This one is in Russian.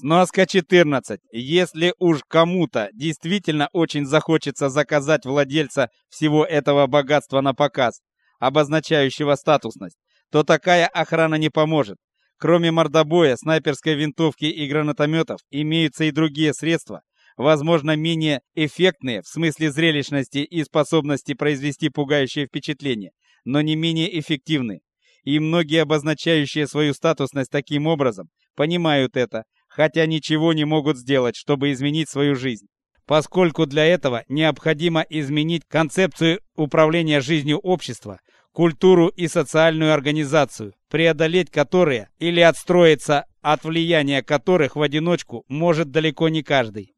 Сноска 14. Если уж кому-то действительно очень захочется заказать владельца всего этого богатства на показ, обозначающего статусность, то такая охрана не поможет. Кроме мордобоя, снайперской винтовки и гранатометов, имеются и другие средства, возможно, менее эффектные в смысле зрелищности и способности произвести пугающее впечатление, но не менее эффективные. И многие, обозначающие свою статусность таким образом, понимают это, хотя ничего не могут сделать, чтобы изменить свою жизнь. Поскольку для этого необходимо изменить концепцию управления жизнью общества, культуру и социальную организацию, преодолеть которые или отстроиться от влияния которых в одиночку может далеко не каждый.